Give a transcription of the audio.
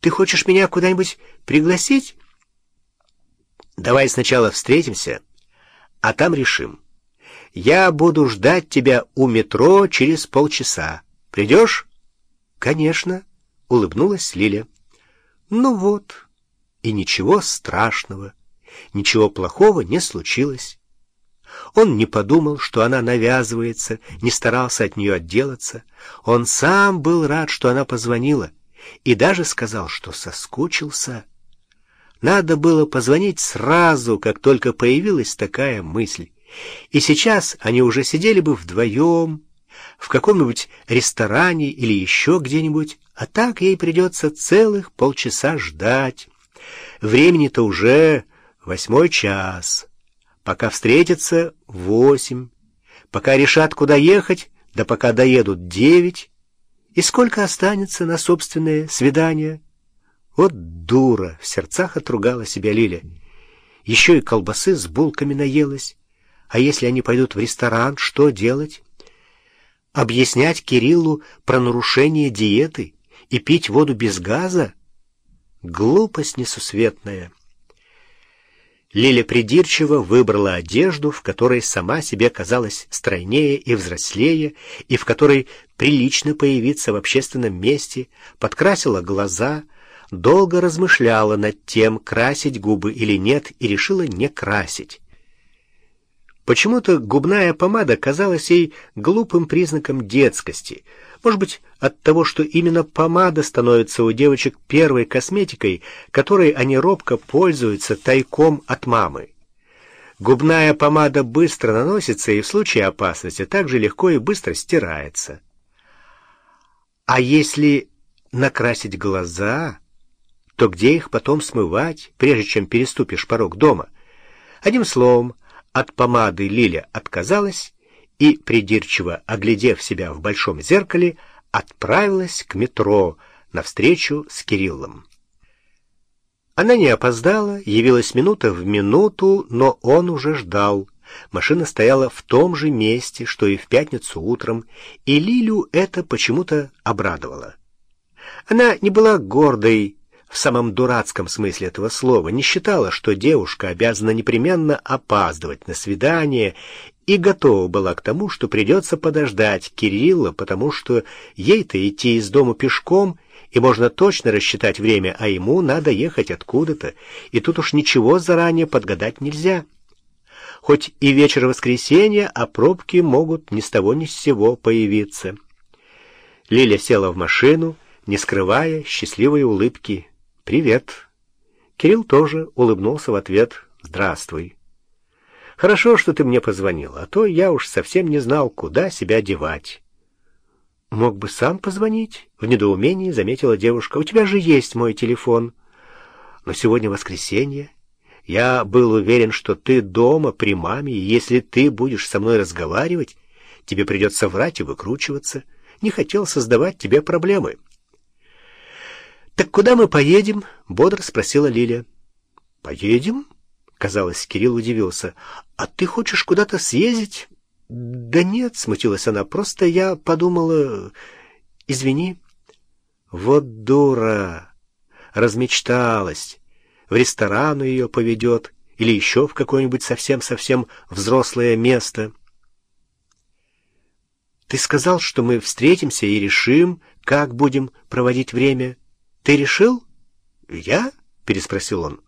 Ты хочешь меня куда-нибудь пригласить? Давай сначала встретимся, а там решим. Я буду ждать тебя у метро через полчаса. Придешь? Конечно, улыбнулась Лиля. Ну вот, и ничего страшного, ничего плохого не случилось. Он не подумал, что она навязывается, не старался от нее отделаться. Он сам был рад, что она позвонила, и даже сказал, что соскучился. Надо было позвонить сразу, как только появилась такая мысль. И сейчас они уже сидели бы вдвоем, в каком-нибудь ресторане или еще где-нибудь, а так ей придется целых полчаса ждать. Времени-то уже восьмой час. Пока встретятся — восемь. Пока решат, куда ехать, да пока доедут — девять. И сколько останется на собственное свидание? Вот дура! — в сердцах отругала себя Лиля. Еще и колбасы с булками наелась. А если они пойдут в ресторан, что делать? Объяснять Кириллу про нарушение диеты и пить воду без газа? Глупость несусветная. Лиля придирчиво выбрала одежду, в которой сама себе казалась стройнее и взрослее, и в которой прилично появиться в общественном месте, подкрасила глаза, долго размышляла над тем, красить губы или нет, и решила не красить. Почему-то губная помада казалась ей глупым признаком детскости. Может быть, от того, что именно помада становится у девочек первой косметикой, которой они робко пользуются тайком от мамы. Губная помада быстро наносится и в случае опасности также легко и быстро стирается. А если накрасить глаза, то где их потом смывать, прежде чем переступишь порог дома? Одним словом, от помады Лиля отказалась и, придирчиво оглядев себя в большом зеркале, отправилась к метро навстречу с Кириллом. Она не опоздала, явилась минута в минуту, но он уже ждал. Машина стояла в том же месте, что и в пятницу утром, и Лилю это почему-то обрадовало. Она не была гордой в самом дурацком смысле этого слова, не считала, что девушка обязана непременно опаздывать на свидание и готова была к тому, что придется подождать Кирилла, потому что ей-то идти из дома пешком, и можно точно рассчитать время, а ему надо ехать откуда-то, и тут уж ничего заранее подгадать нельзя. Хоть и вечер воскресенья, а пробки могут ни с того ни с сего появиться. Лиля села в машину, не скрывая счастливой улыбки. «Привет». Кирилл тоже улыбнулся в ответ «Здравствуй». «Хорошо, что ты мне позвонил, а то я уж совсем не знал, куда себя девать». «Мог бы сам позвонить?» — в недоумении заметила девушка. «У тебя же есть мой телефон». «Но сегодня воскресенье. Я был уверен, что ты дома при маме, и если ты будешь со мной разговаривать, тебе придется врать и выкручиваться. Не хотел создавать тебе проблемы». «Так куда мы поедем?» — бодро спросила Лиля. «Поедем?» — казалось, Кирилл удивился. «А ты хочешь куда-то съездить?» «Да нет», — смутилась она, — «просто я подумала... Извини». «Вот дура! Размечталась. В ресторан ее поведет или еще в какое-нибудь совсем-совсем взрослое место». «Ты сказал, что мы встретимся и решим, как будем проводить время». «Ты решил?» «Я?» — переспросил он.